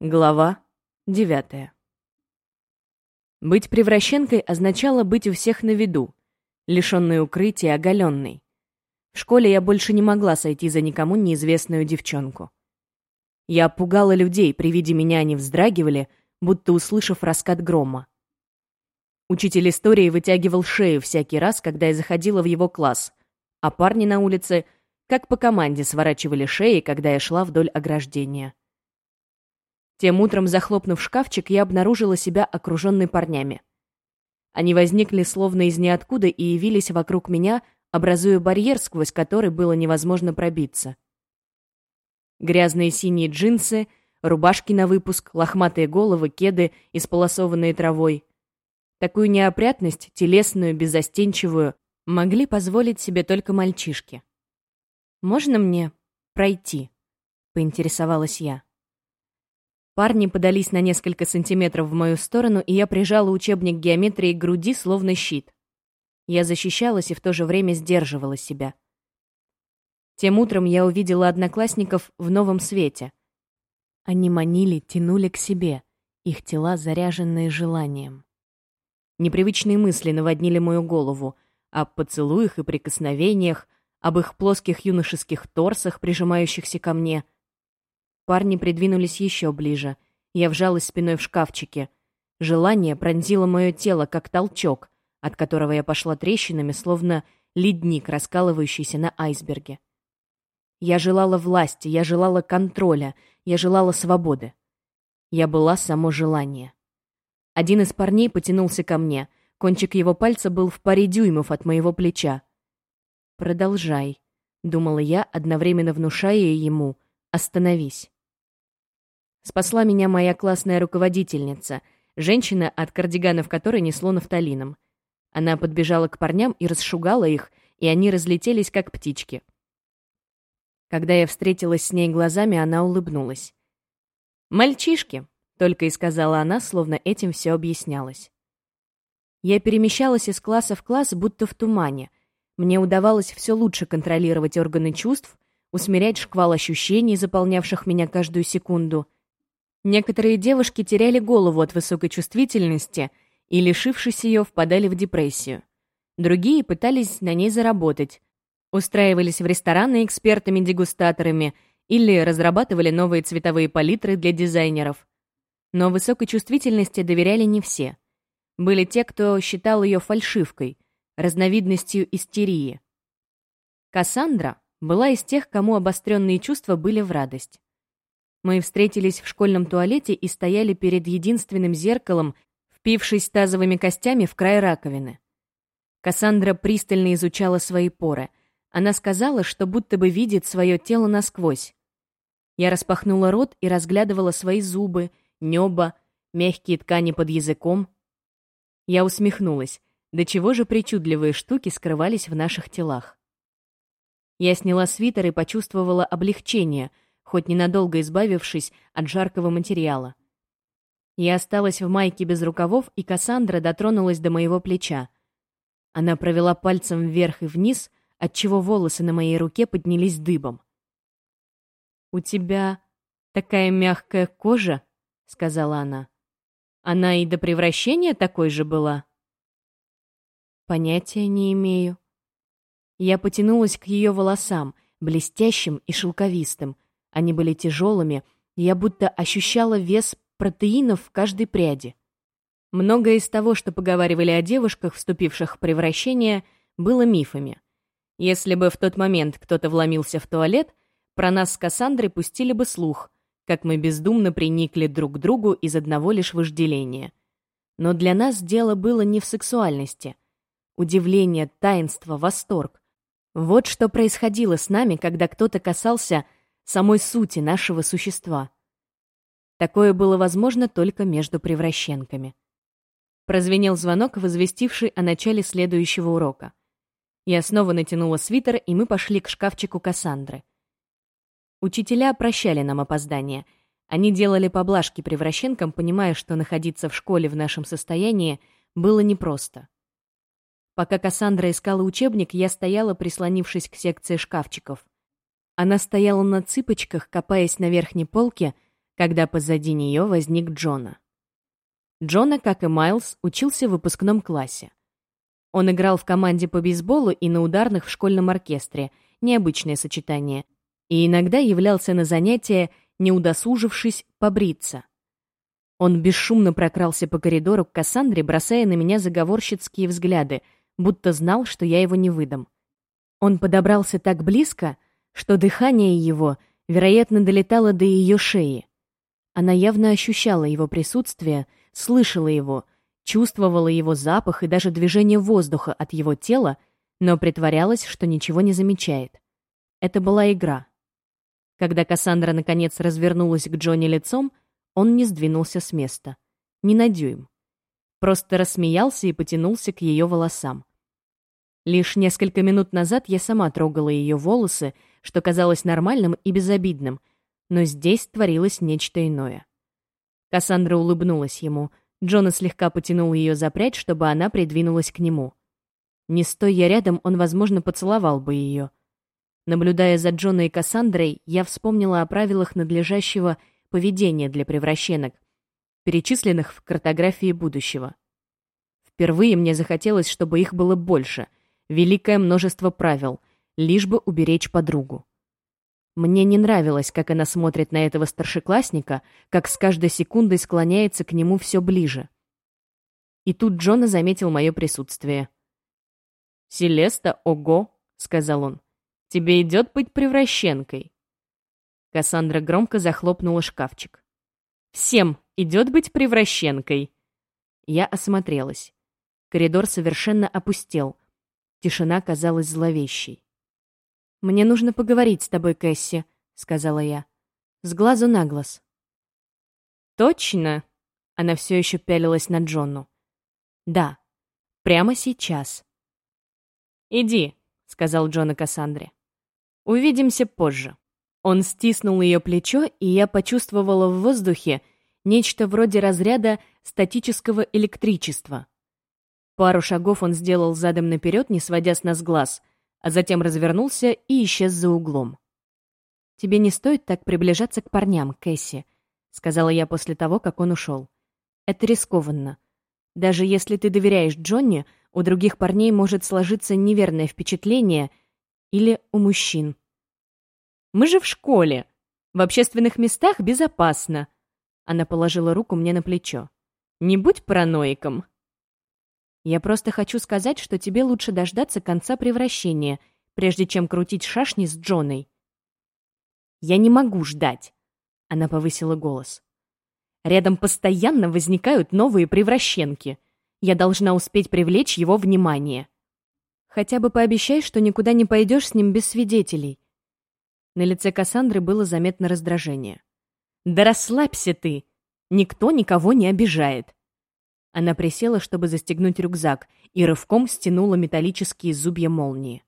Глава девятая. Быть превращенкой означало быть у всех на виду, лишённой укрытия, оголенной. В школе я больше не могла сойти за никому неизвестную девчонку. Я пугала людей, при виде меня они вздрагивали, будто услышав раскат грома. Учитель истории вытягивал шею всякий раз, когда я заходила в его класс, а парни на улице, как по команде, сворачивали шеи, когда я шла вдоль ограждения. Тем утром, захлопнув шкафчик, я обнаружила себя окруженной парнями. Они возникли словно из ниоткуда и явились вокруг меня, образуя барьер, сквозь который было невозможно пробиться. Грязные синие джинсы, рубашки на выпуск, лохматые головы, кеды, исполосованные травой. Такую неопрятность, телесную, беззастенчивую, могли позволить себе только мальчишки. «Можно мне пройти?» — поинтересовалась я. Парни подались на несколько сантиметров в мою сторону, и я прижала учебник геометрии к груди, словно щит. Я защищалась и в то же время сдерживала себя. Тем утром я увидела одноклассников в новом свете. Они манили, тянули к себе, их тела заряженные желанием. Непривычные мысли наводнили мою голову о поцелуях и прикосновениях, об их плоских юношеских торсах, прижимающихся ко мне — Парни придвинулись еще ближе. Я вжалась спиной в шкафчике. Желание пронзило мое тело, как толчок, от которого я пошла трещинами, словно ледник, раскалывающийся на айсберге. Я желала власти, я желала контроля, я желала свободы. Я была само желание. Один из парней потянулся ко мне. Кончик его пальца был в паре дюймов от моего плеча. «Продолжай», — думала я, одновременно внушая ему «Остановись». Спасла меня моя классная руководительница, женщина, от кардиганов которой несло нафталином. Она подбежала к парням и расшугала их, и они разлетелись, как птички. Когда я встретилась с ней глазами, она улыбнулась. «Мальчишки», — только и сказала она, словно этим все объяснялось. Я перемещалась из класса в класс, будто в тумане. Мне удавалось все лучше контролировать органы чувств, усмирять шквал ощущений, заполнявших меня каждую секунду — Некоторые девушки теряли голову от высокой чувствительности и, лишившись ее, впадали в депрессию. Другие пытались на ней заработать, устраивались в рестораны экспертами-дегустаторами или разрабатывали новые цветовые палитры для дизайнеров. Но высокой чувствительности доверяли не все. Были те, кто считал ее фальшивкой, разновидностью истерии. Кассандра была из тех, кому обостренные чувства были в радость. Мы встретились в школьном туалете и стояли перед единственным зеркалом, впившись тазовыми костями в край раковины. Кассандра пристально изучала свои поры. Она сказала, что будто бы видит свое тело насквозь. Я распахнула рот и разглядывала свои зубы, небо, мягкие ткани под языком. Я усмехнулась. До чего же причудливые штуки скрывались в наших телах. Я сняла свитер и почувствовала облегчение — хоть ненадолго избавившись от жаркого материала. Я осталась в майке без рукавов, и Кассандра дотронулась до моего плеча. Она провела пальцем вверх и вниз, отчего волосы на моей руке поднялись дыбом. «У тебя такая мягкая кожа», — сказала она. «Она и до превращения такой же была?» «Понятия не имею». Я потянулась к ее волосам, блестящим и шелковистым, они были тяжелыми, и я будто ощущала вес протеинов в каждой пряди. Многое из того, что поговаривали о девушках, вступивших в превращение, было мифами. Если бы в тот момент кто-то вломился в туалет, про нас с Кассандрой пустили бы слух, как мы бездумно приникли друг к другу из одного лишь вожделения. Но для нас дело было не в сексуальности. Удивление, таинство, восторг. Вот что происходило с нами, когда кто-то касался самой сути нашего существа. Такое было возможно только между превращенками. Прозвенел звонок, возвестивший о начале следующего урока. Я снова натянула свитер, и мы пошли к шкафчику Кассандры. Учителя прощали нам опоздание. Они делали поблажки превращенкам, понимая, что находиться в школе в нашем состоянии было непросто. Пока Кассандра искала учебник, я стояла, прислонившись к секции шкафчиков. Она стояла на цыпочках, копаясь на верхней полке, когда позади нее возник Джона. Джона, как и Майлз, учился в выпускном классе. Он играл в команде по бейсболу и на ударных в школьном оркестре, необычное сочетание, и иногда являлся на занятия, не удосужившись побриться. Он бесшумно прокрался по коридору к Кассандре, бросая на меня заговорщицкие взгляды, будто знал, что я его не выдам. Он подобрался так близко, что дыхание его, вероятно, долетало до ее шеи. Она явно ощущала его присутствие, слышала его, чувствовала его запах и даже движение воздуха от его тела, но притворялась, что ничего не замечает. Это была игра. Когда Кассандра наконец развернулась к Джонни лицом, он не сдвинулся с места. Ни на дюйм. Просто рассмеялся и потянулся к ее волосам. Лишь несколько минут назад я сама трогала ее волосы, что казалось нормальным и безобидным, но здесь творилось нечто иное. Кассандра улыбнулась ему. Джона слегка потянул ее за прядь, чтобы она придвинулась к нему. Не стоя рядом, он, возможно, поцеловал бы ее. Наблюдая за Джоной и Кассандрой, я вспомнила о правилах надлежащего поведения для превращенок, перечисленных в картографии будущего. Впервые мне захотелось, чтобы их было больше, великое множество правил, лишь бы уберечь подругу. Мне не нравилось, как она смотрит на этого старшеклассника, как с каждой секундой склоняется к нему все ближе. И тут Джона заметил мое присутствие. «Селеста, ого!» — сказал он. «Тебе идет быть превращенкой?» Кассандра громко захлопнула шкафчик. «Всем идет быть превращенкой!» Я осмотрелась. Коридор совершенно опустел. Тишина казалась зловещей. «Мне нужно поговорить с тобой, Кэсси», — сказала я. «С глазу на глаз». «Точно?» — она все еще пялилась на Джонну. «Да, прямо сейчас». «Иди», — сказал Джон и Кассандре. «Увидимся позже». Он стиснул ее плечо, и я почувствовала в воздухе нечто вроде разряда статического электричества. Пару шагов он сделал задом наперед, не сводя с нас глаз, а затем развернулся и исчез за углом. «Тебе не стоит так приближаться к парням, Кэсси», — сказала я после того, как он ушел. «Это рискованно. Даже если ты доверяешь Джонни, у других парней может сложиться неверное впечатление или у мужчин. Мы же в школе. В общественных местах безопасно. Она положила руку мне на плечо. Не будь параноиком. Я просто хочу сказать, что тебе лучше дождаться конца превращения, прежде чем крутить шашни с Джоной. Я не могу ждать. Она повысила голос. Рядом постоянно возникают новые превращенки. Я должна успеть привлечь его внимание. Хотя бы пообещай, что никуда не пойдешь с ним без свидетелей. На лице Кассандры было заметно раздражение. «Да расслабься ты! Никто никого не обижает!» Она присела, чтобы застегнуть рюкзак, и рывком стянула металлические зубья молнии.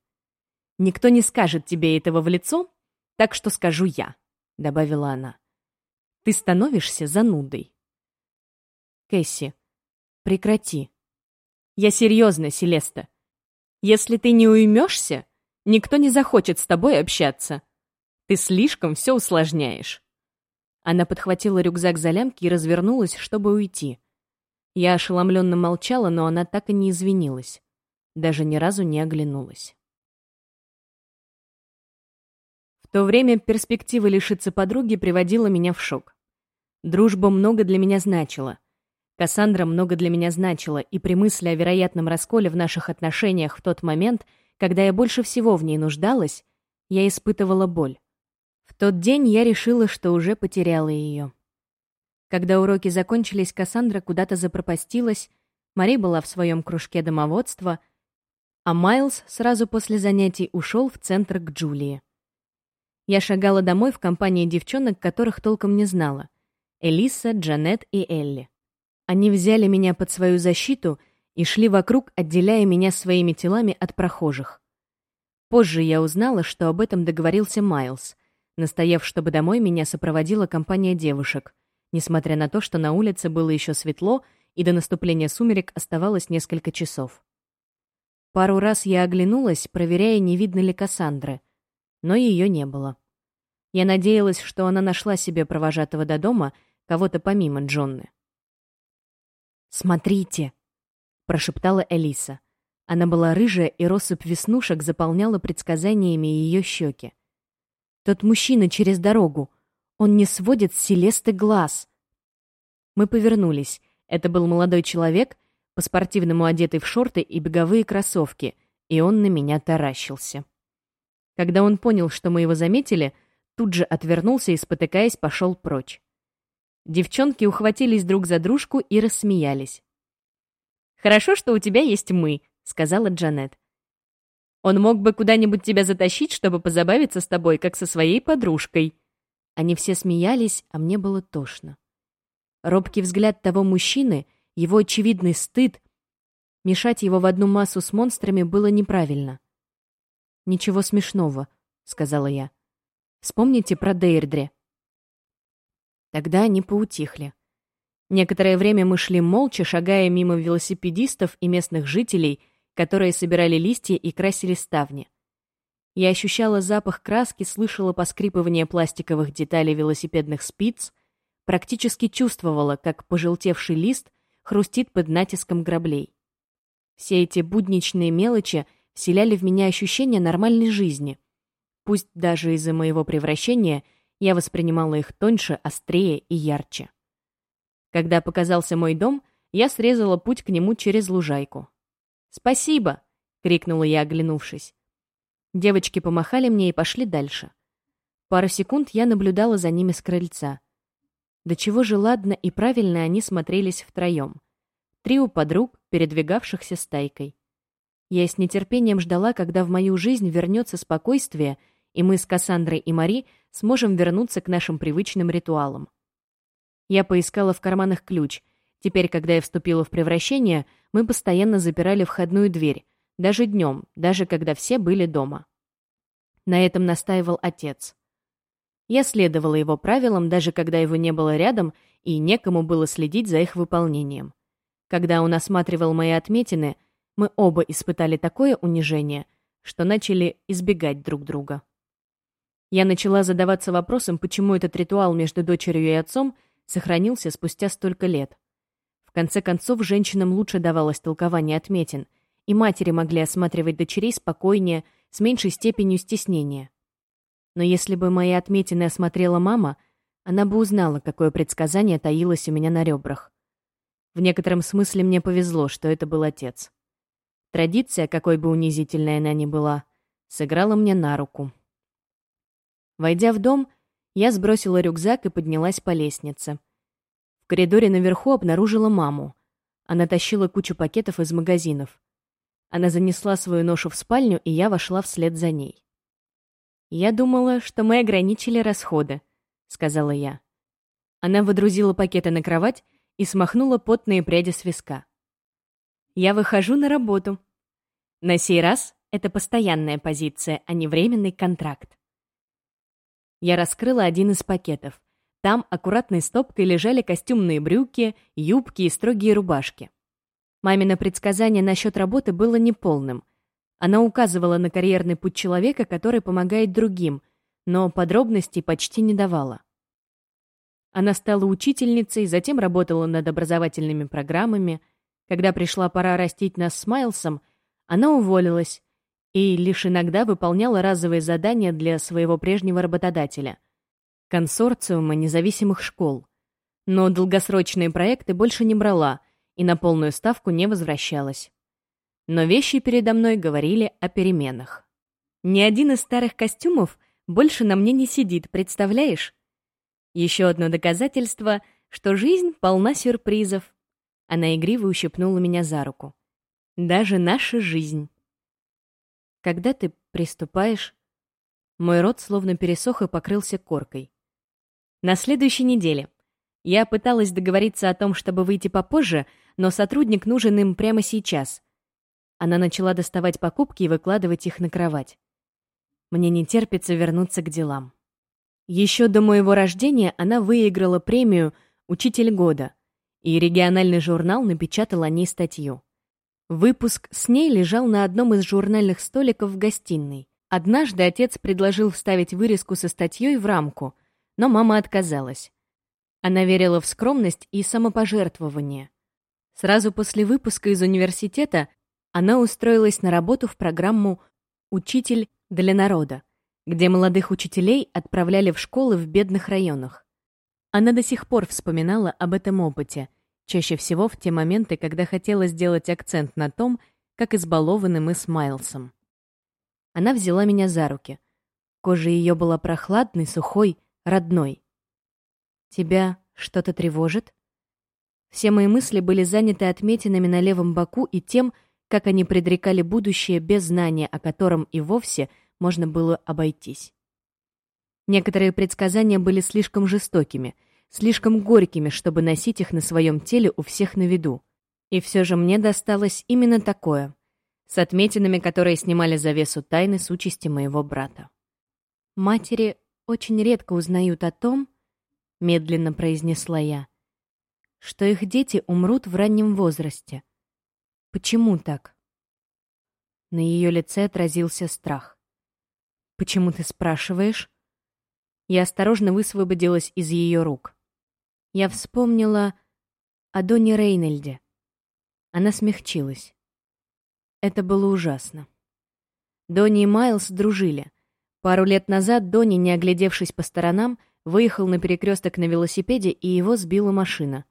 «Никто не скажет тебе этого в лицо, так что скажу я», — добавила она. «Ты становишься занудой». «Кэсси, прекрати». «Я серьезно, Селеста. Если ты не уймешься, никто не захочет с тобой общаться. Ты слишком все усложняешь». Она подхватила рюкзак за лямки и развернулась, чтобы уйти. Я ошеломленно молчала, но она так и не извинилась. Даже ни разу не оглянулась. В то время перспектива лишиться подруги приводила меня в шок. Дружба много для меня значила. Кассандра много для меня значила, и при мысли о вероятном расколе в наших отношениях в тот момент, когда я больше всего в ней нуждалась, я испытывала боль. В тот день я решила, что уже потеряла ее. Когда уроки закончились, Кассандра куда-то запропастилась, Мари была в своем кружке домоводства, а Майлз сразу после занятий ушел в центр к Джулии. Я шагала домой в компании девчонок, которых толком не знала. Элиса, Джанет и Элли. Они взяли меня под свою защиту и шли вокруг, отделяя меня своими телами от прохожих. Позже я узнала, что об этом договорился Майлз, настояв, чтобы домой меня сопроводила компания девушек, несмотря на то, что на улице было еще светло и до наступления сумерек оставалось несколько часов. Пару раз я оглянулась, проверяя, не видно ли Кассандры, но ее не было. Я надеялась, что она нашла себе провожатого до дома, кого-то помимо Джонны. «Смотрите!» — прошептала Элиса. Она была рыжая, и россыпь веснушек заполняла предсказаниями ее щеки. «Тот мужчина через дорогу. Он не сводит с Селесты глаз!» Мы повернулись. Это был молодой человек, по-спортивному одетый в шорты и беговые кроссовки, и он на меня таращился. Когда он понял, что мы его заметили, тут же отвернулся и, спотыкаясь, пошел прочь. Девчонки ухватились друг за дружку и рассмеялись. «Хорошо, что у тебя есть мы», — сказала Джанет. «Он мог бы куда-нибудь тебя затащить, чтобы позабавиться с тобой, как со своей подружкой». Они все смеялись, а мне было тошно. Робкий взгляд того мужчины, его очевидный стыд, мешать его в одну массу с монстрами было неправильно. «Ничего смешного», — сказала я. «Вспомните про Дейрдре». Тогда они поутихли. Некоторое время мы шли молча, шагая мимо велосипедистов и местных жителей, которые собирали листья и красили ставни. Я ощущала запах краски, слышала поскрипывание пластиковых деталей велосипедных спиц, практически чувствовала, как пожелтевший лист хрустит под натиском граблей. Все эти будничные мелочи вселяли в меня ощущение нормальной жизни. Пусть даже из-за моего превращения — я воспринимала их тоньше, острее и ярче. Когда показался мой дом, я срезала путь к нему через лужайку. «Спасибо!» — крикнула я, оглянувшись. Девочки помахали мне и пошли дальше. Пару секунд я наблюдала за ними с крыльца. До чего же ладно и правильно они смотрелись втроем. Трио подруг, передвигавшихся стайкой. Я с нетерпением ждала, когда в мою жизнь вернется спокойствие — и мы с Кассандрой и Мари сможем вернуться к нашим привычным ритуалам. Я поискала в карманах ключ. Теперь, когда я вступила в превращение, мы постоянно запирали входную дверь, даже днем, даже когда все были дома. На этом настаивал отец. Я следовала его правилам, даже когда его не было рядом, и некому было следить за их выполнением. Когда он осматривал мои отметины, мы оба испытали такое унижение, что начали избегать друг друга. Я начала задаваться вопросом, почему этот ритуал между дочерью и отцом сохранился спустя столько лет. В конце концов, женщинам лучше давалось толкование отметин, и матери могли осматривать дочерей спокойнее, с меньшей степенью стеснения. Но если бы мои отметины осмотрела мама, она бы узнала, какое предсказание таилось у меня на ребрах. В некотором смысле мне повезло, что это был отец. Традиция, какой бы унизительной она ни была, сыграла мне на руку. Войдя в дом, я сбросила рюкзак и поднялась по лестнице. В коридоре наверху обнаружила маму. Она тащила кучу пакетов из магазинов. Она занесла свою ношу в спальню, и я вошла вслед за ней. «Я думала, что мы ограничили расходы», — сказала я. Она водрузила пакеты на кровать и смахнула потные пряди с виска. «Я выхожу на работу. На сей раз это постоянная позиция, а не временный контракт. Я раскрыла один из пакетов. Там аккуратной стопкой лежали костюмные брюки, юбки и строгие рубашки. Мамино предсказание насчет работы было неполным. Она указывала на карьерный путь человека, который помогает другим, но подробностей почти не давала. Она стала учительницей, затем работала над образовательными программами. Когда пришла пора растить нас с Майлсом, она уволилась, и лишь иногда выполняла разовые задания для своего прежнего работодателя — консорциума независимых школ. Но долгосрочные проекты больше не брала и на полную ставку не возвращалась. Но вещи передо мной говорили о переменах. Ни один из старых костюмов больше на мне не сидит, представляешь? Еще одно доказательство, что жизнь полна сюрпризов. Она игриво ущипнула меня за руку. Даже наша жизнь. Когда ты приступаешь? Мой рот словно пересох и покрылся коркой. На следующей неделе. Я пыталась договориться о том, чтобы выйти попозже, но сотрудник нужен им прямо сейчас. Она начала доставать покупки и выкладывать их на кровать. Мне не терпится вернуться к делам. Еще до моего рождения она выиграла премию «Учитель года», и региональный журнал напечатал о ней статью. Выпуск с ней лежал на одном из журнальных столиков в гостиной. Однажды отец предложил вставить вырезку со статьей в рамку, но мама отказалась. Она верила в скромность и самопожертвование. Сразу после выпуска из университета она устроилась на работу в программу «Учитель для народа», где молодых учителей отправляли в школы в бедных районах. Она до сих пор вспоминала об этом опыте, чаще всего в те моменты, когда хотела сделать акцент на том, как избалованы мы с Майлсом. Она взяла меня за руки. Кожа ее была прохладной, сухой, родной. «Тебя что-то тревожит?» Все мои мысли были заняты отметинами на левом боку и тем, как они предрекали будущее без знания, о котором и вовсе можно было обойтись. Некоторые предсказания были слишком жестокими, слишком горькими, чтобы носить их на своем теле у всех на виду. И все же мне досталось именно такое, с отметинами, которые снимали завесу тайны с участи моего брата. «Матери очень редко узнают о том, — медленно произнесла я, — что их дети умрут в раннем возрасте. Почему так?» На ее лице отразился страх. «Почему ты спрашиваешь?» Я осторожно высвободилась из ее рук. Я вспомнила о Доне Рейнольде. Она смягчилась. Это было ужасно. Донни и Майлз дружили. Пару лет назад Донни, не оглядевшись по сторонам, выехал на перекресток на велосипеде, и его сбила машина.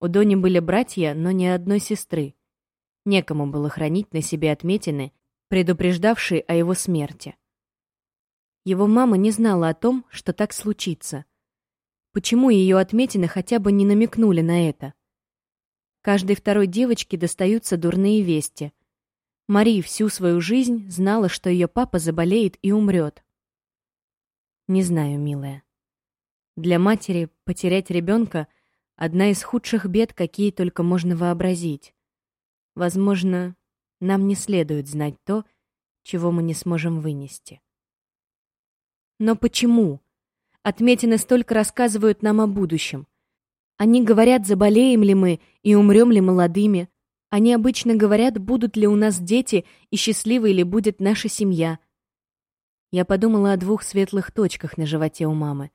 У Донни были братья, но ни одной сестры. Некому было хранить на себе отметины, предупреждавшие о его смерти. Его мама не знала о том, что так случится. Почему ее отметины хотя бы не намекнули на это? Каждой второй девочке достаются дурные вести. Мари всю свою жизнь знала, что ее папа заболеет и умрет. Не знаю, милая. Для матери потерять ребенка — одна из худших бед, какие только можно вообразить. Возможно, нам не следует знать то, чего мы не сможем вынести. Но почему? Отметины столько рассказывают нам о будущем. Они говорят, заболеем ли мы и умрем ли молодыми, они обычно говорят, будут ли у нас дети и счастливой ли будет наша семья. Я подумала о двух светлых точках на животе у мамы.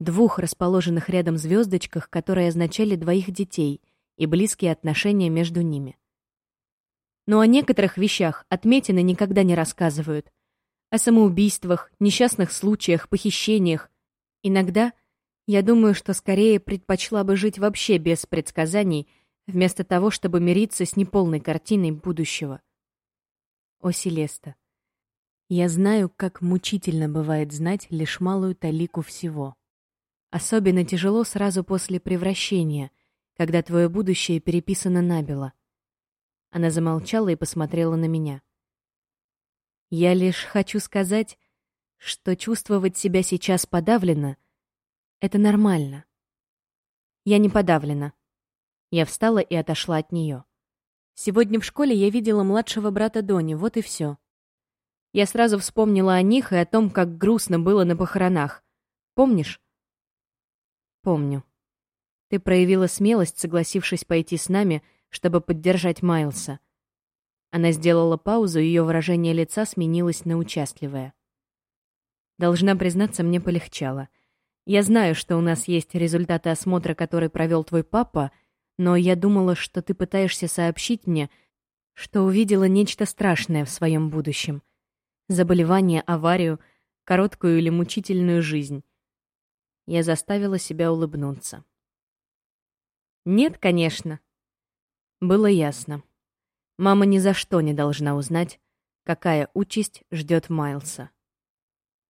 Двух расположенных рядом звездочках, которые означали двоих детей и близкие отношения между ними. Но о некоторых вещах отметины никогда не рассказывают. О самоубийствах, несчастных случаях, похищениях. Иногда я думаю, что скорее предпочла бы жить вообще без предсказаний — вместо того, чтобы мириться с неполной картиной будущего. О, Селеста, я знаю, как мучительно бывает знать лишь малую талику всего. Особенно тяжело сразу после превращения, когда твое будущее переписано набело. Она замолчала и посмотрела на меня. Я лишь хочу сказать, что чувствовать себя сейчас подавленно — это нормально. Я не подавлена. Я встала и отошла от нее. Сегодня в школе я видела младшего брата Дони, вот и все. Я сразу вспомнила о них и о том, как грустно было на похоронах. Помнишь? Помню. Ты проявила смелость, согласившись пойти с нами, чтобы поддержать Майлса. Она сделала паузу, ее выражение лица сменилось на участливое. Должна признаться, мне полегчало. Я знаю, что у нас есть результаты осмотра, который провел твой папа, но я думала, что ты пытаешься сообщить мне, что увидела нечто страшное в своем будущем. Заболевание, аварию, короткую или мучительную жизнь. Я заставила себя улыбнуться. Нет, конечно. Было ясно. Мама ни за что не должна узнать, какая участь ждет Майлса.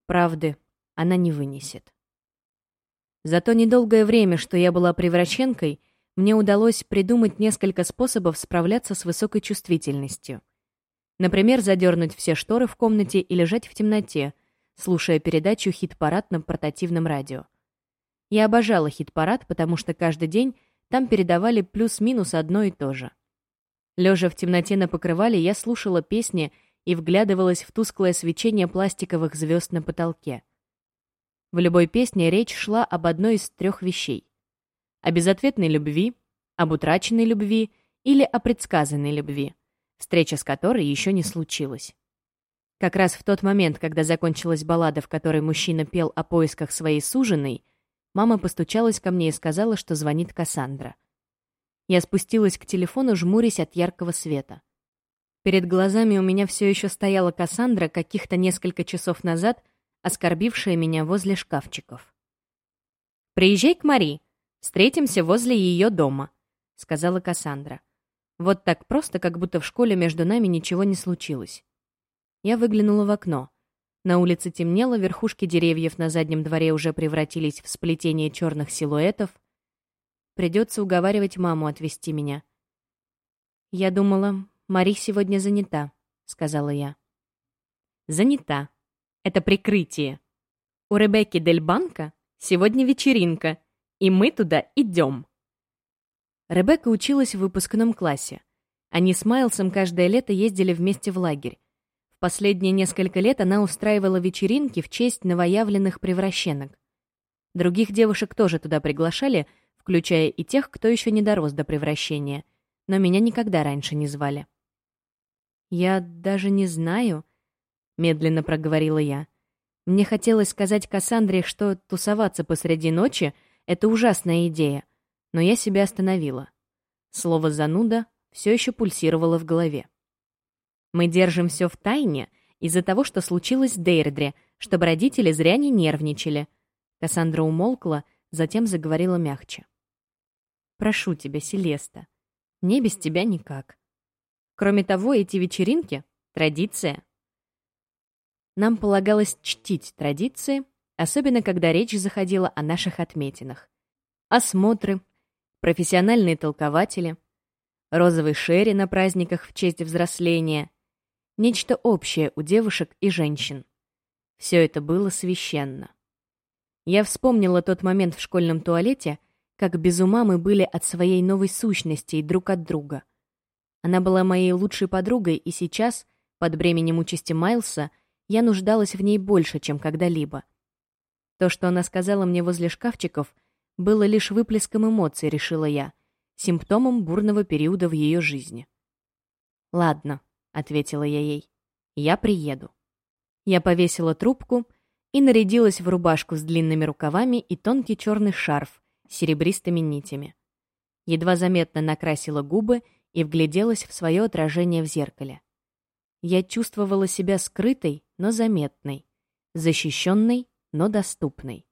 Правды она не вынесет. За то недолгое время, что я была превращенкой, мне удалось придумать несколько способов справляться с высокой чувствительностью. Например, задернуть все шторы в комнате и лежать в темноте, слушая передачу «Хит-парад» на портативном радио. Я обожала «Хит-парад», потому что каждый день там передавали плюс-минус одно и то же. Лежа в темноте на покрывале, я слушала песни и вглядывалась в тусклое свечение пластиковых звезд на потолке. В любой песне речь шла об одной из трех вещей о безответной любви, об утраченной любви или о предсказанной любви, встреча с которой еще не случилась. Как раз в тот момент, когда закончилась баллада, в которой мужчина пел о поисках своей суженой, мама постучалась ко мне и сказала, что звонит Кассандра. Я спустилась к телефону, жмурясь от яркого света. Перед глазами у меня все еще стояла Кассандра каких-то несколько часов назад, оскорбившая меня возле шкафчиков. «Приезжай к Мари. Встретимся возле ее дома», — сказала Кассандра. Вот так просто, как будто в школе между нами ничего не случилось. Я выглянула в окно. На улице темнело, верхушки деревьев на заднем дворе уже превратились в сплетение черных силуэтов. Придется уговаривать маму отвезти меня. «Я думала, Мари сегодня занята», — сказала я. «Занята. Это прикрытие. У Ребекки Дель Банка сегодня вечеринка, и мы туда идем». Ребекка училась в выпускном классе. Они с Майлсом каждое лето ездили вместе в лагерь. Последние несколько лет она устраивала вечеринки в честь новоявленных превращенок. Других девушек тоже туда приглашали, включая и тех, кто еще не дорос до превращения, но меня никогда раньше не звали. «Я даже не знаю», — медленно проговорила я. Мне хотелось сказать Кассандре, что тусоваться посреди ночи — это ужасная идея, но я себя остановила. Слово «зануда» все еще пульсировало в голове. Мы держим все в тайне из-за того, что случилось в Дейрдре, чтобы родители зря не нервничали. Кассандра умолкла, затем заговорила мягче. «Прошу тебя, Селеста, мне без тебя никак. Кроме того, эти вечеринки — традиция. Нам полагалось чтить традиции, особенно когда речь заходила о наших отметинах. Осмотры, профессиональные толкователи, розовый шерри на праздниках в честь взросления — Нечто общее у девушек и женщин. Все это было священно. Я вспомнила тот момент в школьном туалете, как без ума мы были от своей новой сущности и друг от друга. Она была моей лучшей подругой, и сейчас, под бременем участи Майлса, я нуждалась в ней больше, чем когда-либо. То, что она сказала мне возле шкафчиков, было лишь выплеском эмоций, решила я, симптомом бурного периода в ее жизни. Ладно, — ответила я ей. «Я приеду». Я повесила трубку и нарядилась в рубашку с длинными рукавами и тонкий черный шарф с серебристыми нитями. Едва заметно накрасила губы и вгляделась в свое отражение в зеркале. Я чувствовала себя скрытой, но заметной, защищенной, но доступной.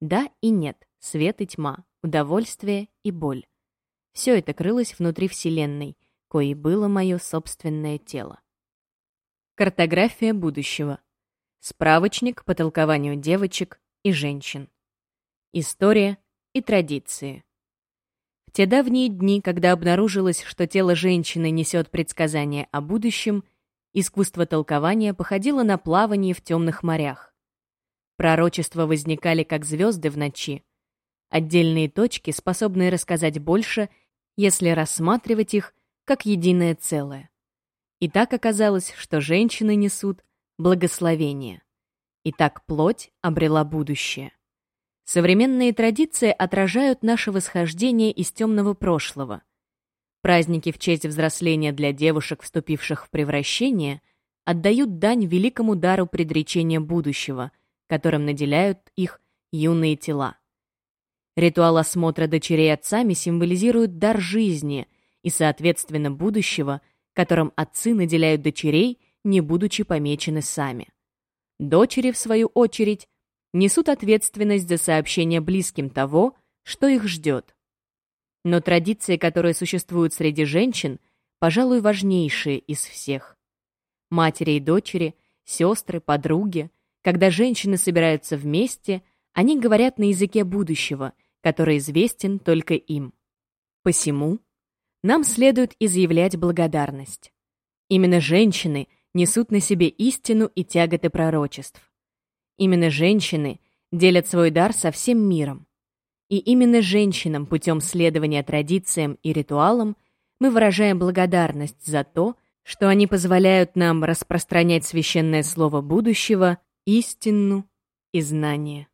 Да и нет, свет и тьма, удовольствие и боль. Все это крылось внутри Вселенной — коей было мое собственное тело. Картография будущего. Справочник по толкованию девочек и женщин. История и традиции. В те давние дни, когда обнаружилось, что тело женщины несет предсказания о будущем, искусство толкования походило на плавание в темных морях. Пророчества возникали как звезды в ночи. Отдельные точки, способные рассказать больше, если рассматривать их как единое целое. И так оказалось, что женщины несут благословение. И так плоть обрела будущее. Современные традиции отражают наше восхождение из темного прошлого. Праздники в честь взросления для девушек, вступивших в превращение, отдают дань великому дару предречения будущего, которым наделяют их юные тела. Ритуал осмотра дочерей отцами символизирует дар жизни – и, соответственно, будущего, которым отцы наделяют дочерей, не будучи помечены сами. Дочери, в свою очередь, несут ответственность за сообщение близким того, что их ждет. Но традиции, которые существуют среди женщин, пожалуй, важнейшие из всех. Матери и дочери, сестры, подруги, когда женщины собираются вместе, они говорят на языке будущего, который известен только им. Посему нам следует изъявлять благодарность. Именно женщины несут на себе истину и тяготы пророчеств. Именно женщины делят свой дар со всем миром. И именно женщинам путем следования традициям и ритуалам мы выражаем благодарность за то, что они позволяют нам распространять священное слово будущего, истину и знание.